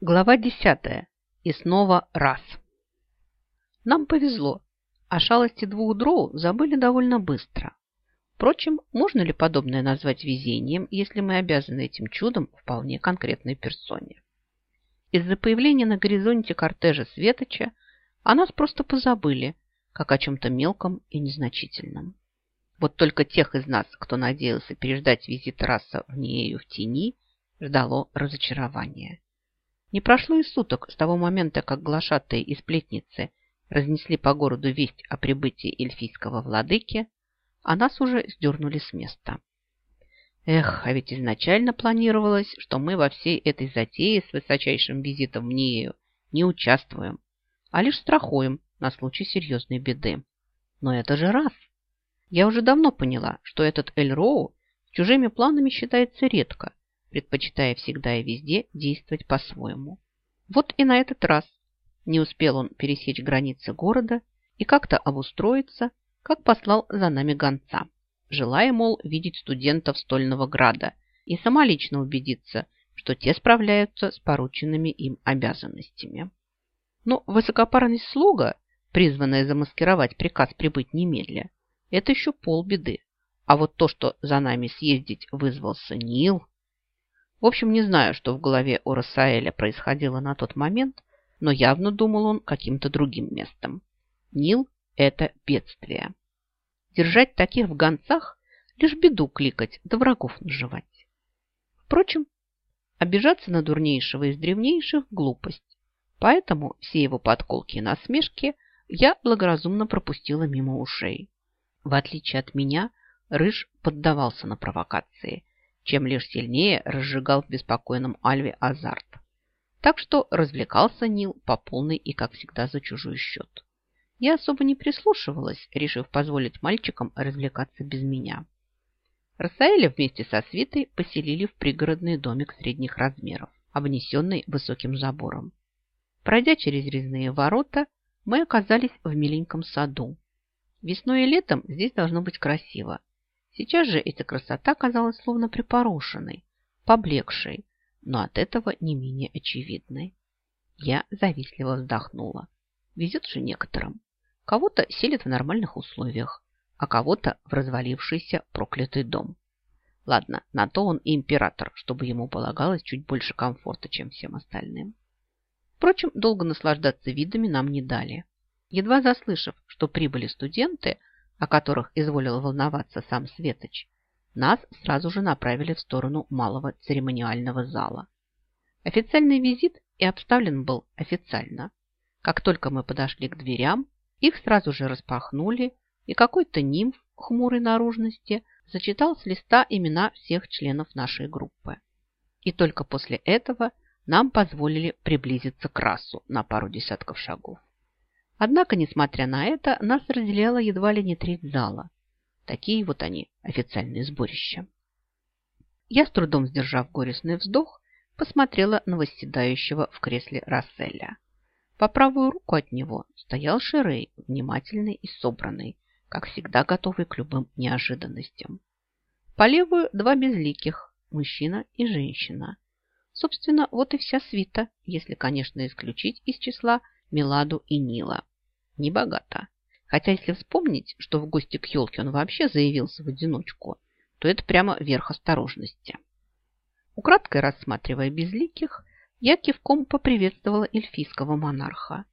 Глава десятая. И снова раз. Нам повезло, а шалости двух дроу забыли довольно быстро. Впрочем, можно ли подобное назвать везением, если мы обязаны этим чудом вполне конкретной персоне? Из-за появления на горизонте кортежа Светоча о нас просто позабыли, как о чем-то мелком и незначительном. Вот только тех из нас, кто надеялся переждать визит раса в Нею в тени, ждало разочарование. Не прошло и суток с того момента, как глашатые и сплетницы разнесли по городу весть о прибытии эльфийского владыки, а нас уже сдернули с места. Эх, а ведь изначально планировалось, что мы во всей этой затее с высочайшим визитом в Нею не участвуем, а лишь страхуем на случай серьезной беды. Но это же раз. Я уже давно поняла, что этот Эль Роу чужими планами считается редко, предпочитая всегда и везде действовать по-своему. Вот и на этот раз не успел он пересечь границы города и как-то обустроиться, как послал за нами гонца, желая, мол, видеть студентов Стольного Града и самолично убедиться, что те справляются с порученными им обязанностями. Но высокопарность слуга, призванная замаскировать приказ прибыть немедля, это еще полбеды. А вот то, что за нами съездить вызвался Нил... В общем, не знаю, что в голове у Рассаэля происходило на тот момент, но явно думал он каким-то другим местом. Нил – это бедствие. Держать таких в гонцах – лишь беду кликать, да врагов наживать. Впрочем, обижаться на дурнейшего из древнейших – глупость. Поэтому все его подколки и насмешки я благоразумно пропустила мимо ушей. В отличие от меня, Рыж поддавался на провокации, чем лишь сильнее разжигал в беспокойном Альве азарт. Так что развлекался Нил по полной и, как всегда, за чужой счет. Я особо не прислушивалась, решив позволить мальчикам развлекаться без меня. Рассаэля вместе со свитой поселили в пригородный домик средних размеров, обнесенный высоким забором. Пройдя через резные ворота, мы оказались в миленьком саду. Весной и летом здесь должно быть красиво. Сейчас же эта красота казалась словно припорошенной, поблекшей, но от этого не менее очевидной. Я завистливо вздохнула. Везет же некоторым. Кого-то селят в нормальных условиях, а кого-то в развалившийся проклятый дом. Ладно, на то он и император, чтобы ему полагалось чуть больше комфорта, чем всем остальным. Впрочем, долго наслаждаться видами нам не дали. Едва заслышав, что прибыли студенты, о которых изволил волноваться сам Светоч, нас сразу же направили в сторону малого церемониального зала. Официальный визит и обставлен был официально. Как только мы подошли к дверям, их сразу же распахнули, и какой-то нимф хмурой наружности зачитал с листа имена всех членов нашей группы. И только после этого нам позволили приблизиться к расу на пару десятков шагов. Однако, несмотря на это, нас разделяла едва ли не треть зала. Такие вот они, официальные сборища. Я, с трудом сдержав горестный вздох, посмотрела на восседающего в кресле Расселя. По правую руку от него стоял Шерей, внимательный и собранный, как всегда готовый к любым неожиданностям. По левую два безликих, мужчина и женщина. Собственно, вот и вся свита, если, конечно, исключить из числа Миладу и Нила. Небогато. Хотя, если вспомнить, что в гости к елке он вообще заявился в одиночку, то это прямо верх осторожности. Украдкой рассматривая безликих, я кивком поприветствовала эльфийского монарха.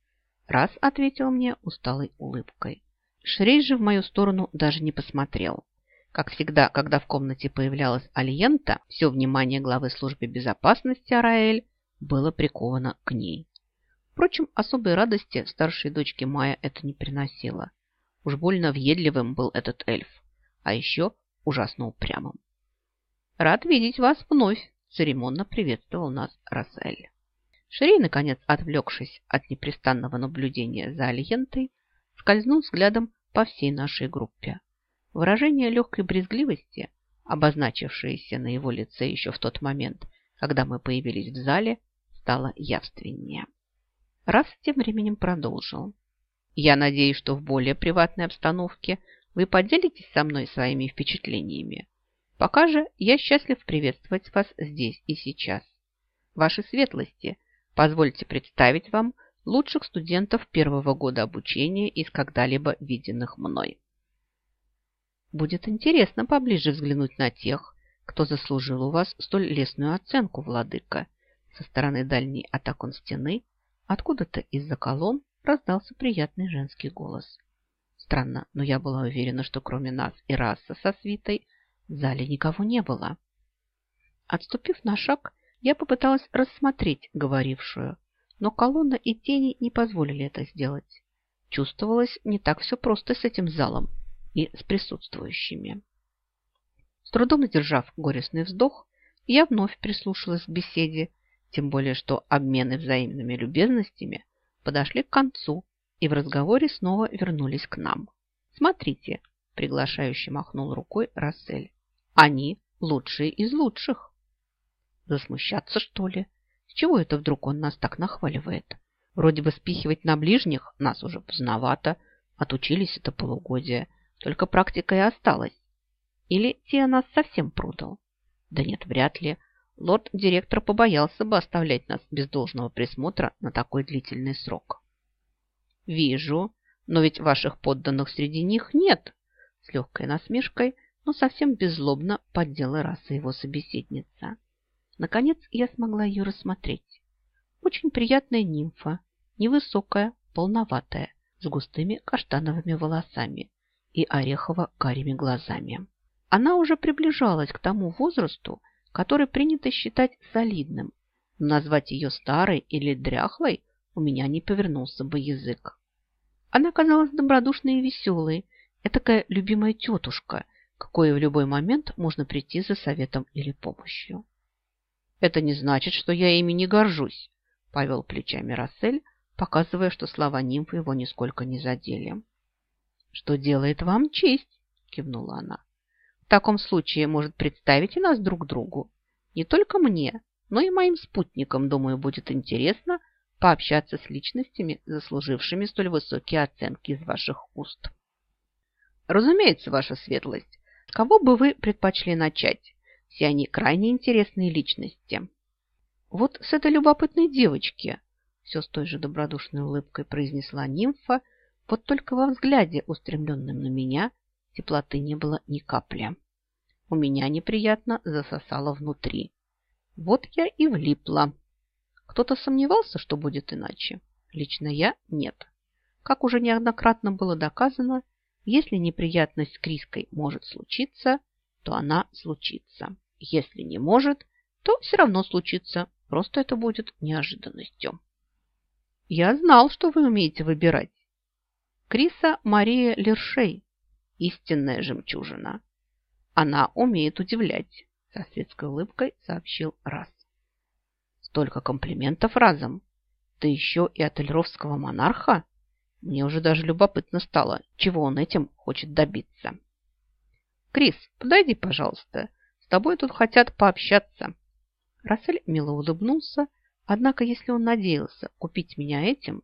Раз ответил мне усталой улыбкой. Шрей же в мою сторону даже не посмотрел. Как всегда, когда в комнате появлялась Альента, все внимание главы службы безопасности Араэль было приковано к ней. Впрочем, особой радости старшей дочке Майя это не приносило. Уж больно въедливым был этот эльф, а еще ужасно упрямым. «Рад видеть вас вновь!» – церемонно приветствовал нас Рассель. Шерей, наконец, отвлекшись от непрестанного наблюдения за Альентой, скользнул взглядом по всей нашей группе. Выражение легкой брезгливости, обозначившееся на его лице еще в тот момент, когда мы появились в зале, стало явственнее. Раз тем временем продолжил. Я надеюсь, что в более приватной обстановке вы поделитесь со мной своими впечатлениями. Пока же я счастлив приветствовать вас здесь и сейчас. Ваши светлости, Позвольте представить вам лучших студентов первого года обучения из когда-либо виденных мной. Будет интересно поближе взглянуть на тех, кто заслужил у вас столь лестную оценку, владыка. Со стороны дальней от окон стены, откуда-то из-за колонн, раздался приятный женский голос. Странно, но я была уверена, что кроме нас и раса со свитой в зале никого не было. Отступив на шаг, я попыталась рассмотреть говорившую, но колонна и тени не позволили это сделать. Чувствовалось не так все просто с этим залом и с присутствующими. С трудом сдержав горестный вздох, я вновь прислушалась к беседе, тем более что обмены взаимными любезностями подошли к концу и в разговоре снова вернулись к нам. «Смотрите», – приглашающе махнул рукой Рассель, – «они лучшие из лучших». Засмущаться, что ли? С чего это вдруг он нас так нахваливает? Вроде бы спихивать на ближних нас уже поздновато. Отучились это полугодие. Только практика и осталась. Или Тия нас совсем продал? Да нет, вряд ли. Лорд-директор побоялся бы оставлять нас без должного присмотра на такой длительный срок. Вижу, но ведь ваших подданных среди них нет. С легкой насмешкой, но совсем беззлобно поддела раса его собеседница. Наконец я смогла ее рассмотреть. Очень приятная нимфа, невысокая, полноватая, с густыми каштановыми волосами и орехово-карими глазами. Она уже приближалась к тому возрасту, который принято считать солидным. Но назвать ее старой или дряхлой у меня не повернулся бы язык. Она казалась добродушной и веселой, этакая любимая тетушка, какой в любой момент можно прийти за советом или помощью. Это не значит, что я ими не горжусь, повел плечами Рассель, показывая, что слова нимфы его нисколько не задели. Что делает вам честь, кивнула она. Таком случае, может, представить и нас друг другу. Не только мне, но и моим спутникам, думаю, будет интересно пообщаться с личностями, заслужившими столь высокие оценки из ваших уст. Разумеется, ваша светлость. С кого бы вы предпочли начать? Все они крайне интересные личности. Вот с этой любопытной девочки, все с той же добродушной улыбкой произнесла нимфа, вот только во взгляде, устремленном на меня, теплоты не было ни капли. У меня неприятно засосало внутри. Вот я и влипла. Кто-то сомневался, что будет иначе? Лично я – нет. Как уже неоднократно было доказано, если неприятность с Криской может случиться, то она случится. Если не может, то все равно случится. Просто это будет неожиданностью. Я знал, что вы умеете выбирать. Криса Мария Лершей. Истинная жемчужина. Она умеет удивлять, со светской улыбкой сообщил Раз. Столько комплиментов разом. Да еще и от эльровского монарха. Мне уже даже любопытно стало, чего он этим хочет добиться. Крис, подойди, пожалуйста. С тобой тут хотят пообщаться. Рассель мило улыбнулся, однако если он надеялся купить меня этим,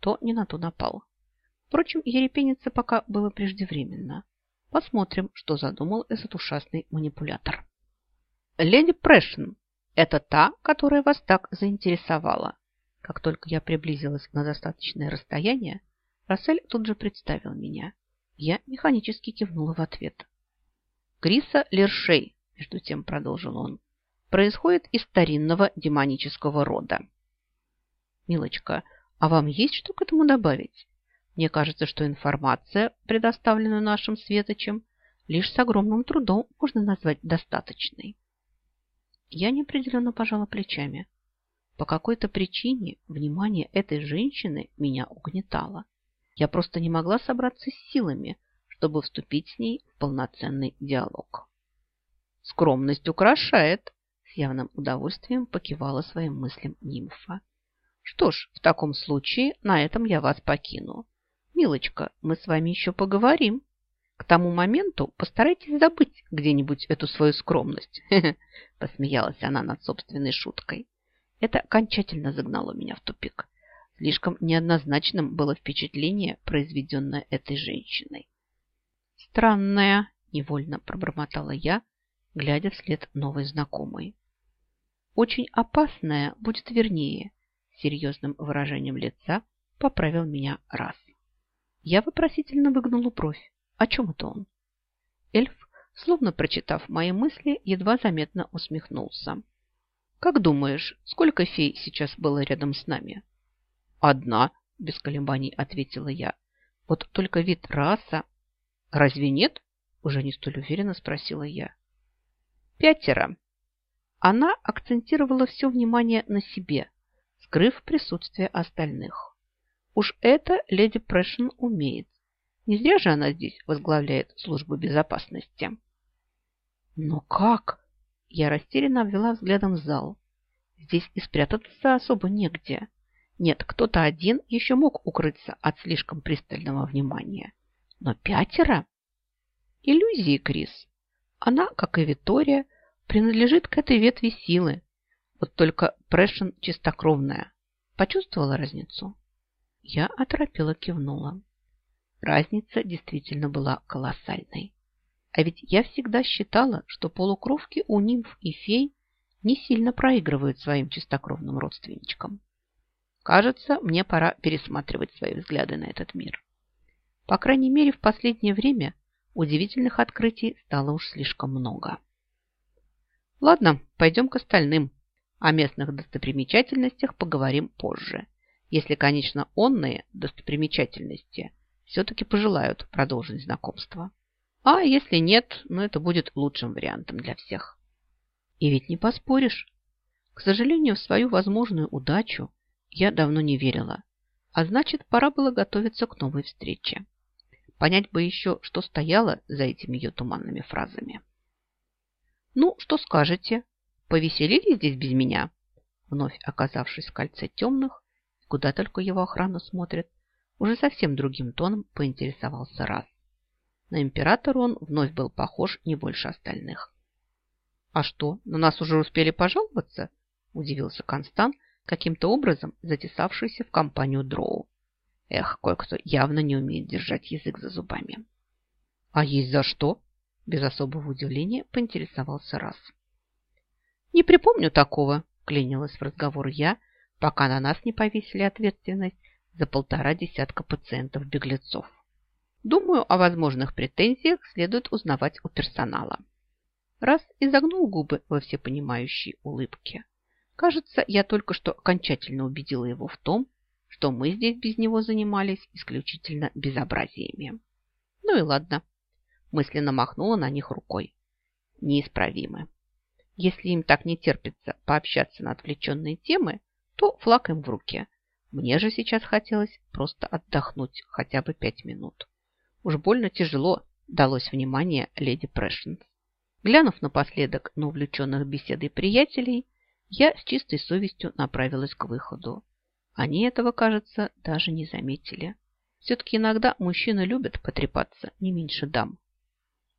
то не на то напал. Впрочем, ерепениться пока было преждевременно. Посмотрим, что задумал этот ушастый манипулятор. Леди Прэшн, это та, которая вас так заинтересовала. Как только я приблизилась на достаточное расстояние, Рассель тут же представил меня. Я механически кивнула в ответ. Криса Лершей, между тем продолжил он, происходит из старинного демонического рода. Милочка, а вам есть что к этому добавить? Мне кажется, что информация, предоставленная нашим светочем, лишь с огромным трудом можно назвать достаточной. Я неопределенно пожала плечами. По какой-то причине внимание этой женщины меня угнетало. Я просто не могла собраться с силами, чтобы вступить с ней в полноценный диалог. Скромность украшает, с явным удовольствием покивала своим мыслям нимфа. Что ж, в таком случае на этом я вас покину. Милочка, мы с вами еще поговорим. К тому моменту постарайтесь забыть где-нибудь эту свою скромность. Посмеялась она над собственной шуткой. Это окончательно загнало меня в тупик. Слишком неоднозначным было впечатление, произведенное этой женщиной. Странная, невольно пробормотала я, глядя вслед новой знакомой. Очень опасная будет вернее, серьезным выражением лица поправил меня раз. Я вопросительно выгнула бровь. О чем это он? Эльф, словно прочитав мои мысли, едва заметно усмехнулся. «Как думаешь, сколько фей сейчас было рядом с нами?» «Одна», – без колебаний ответила я. «Вот только вид раса...» «Разве нет?» – уже не столь уверенно спросила я. «Пятеро». Она акцентировала все внимание на себе, скрыв присутствие остальных. Уж это леди Прэшен умеет. Не зря же она здесь возглавляет службу безопасности. Но как? Я растерянно обвела взглядом зал. Здесь и спрятаться особо негде. Нет, кто-то один еще мог укрыться от слишком пристального внимания. Но пятеро? Иллюзии, Крис. Она, как и Витория, принадлежит к этой ветви силы. Вот только Прэшен чистокровная. Почувствовала разницу? Я оторопела кивнула. Разница действительно была колоссальной. А ведь я всегда считала, что полукровки у нимф и фей не сильно проигрывают своим чистокровным родственничкам. Кажется, мне пора пересматривать свои взгляды на этот мир. По крайней мере, в последнее время удивительных открытий стало уж слишком много. Ладно, пойдем к остальным. О местных достопримечательностях поговорим позже. Если, конечно, онные достопримечательности все-таки пожелают продолжить знакомство. А если нет, ну это будет лучшим вариантом для всех. И ведь не поспоришь. К сожалению, в свою возможную удачу я давно не верила. А значит, пора было готовиться к новой встрече. Понять бы еще, что стояло за этими ее туманными фразами. «Ну, что скажете? Повеселили здесь без меня?» Вновь оказавшись в кольце темных, куда только его охрана смотрит, уже совсем другим тоном поинтересовался раз. На императора он вновь был похож не больше остальных. «А что, на нас уже успели пожаловаться?» – удивился Констант, каким-то образом затесавшийся в компанию Дроу. Эх, кое-кто явно не умеет держать язык за зубами. «А есть за что?» – без особого удивления поинтересовался раз. «Не припомню такого», – клянилась в разговор я, пока на нас не повесили ответственность за полтора десятка пациентов-беглецов. Думаю, о возможных претензиях следует узнавать у персонала. Раз изогнул губы во всепонимающей улыбке. Кажется, я только что окончательно убедила его в том, что мы здесь без него занимались исключительно безобразиями. Ну и ладно. Мысленно махнула на них рукой. Неисправимы. Если им так не терпится пообщаться на отвлеченные темы, то флаг им в руке. Мне же сейчас хотелось просто отдохнуть хотя бы пять минут. Уж больно тяжело далось внимание леди Прэшенс. Глянув напоследок на увлеченных беседой приятелей, я с чистой совестью направилась к выходу. Они этого, кажется, даже не заметили. Все-таки иногда мужчины любят потрепаться не меньше дам.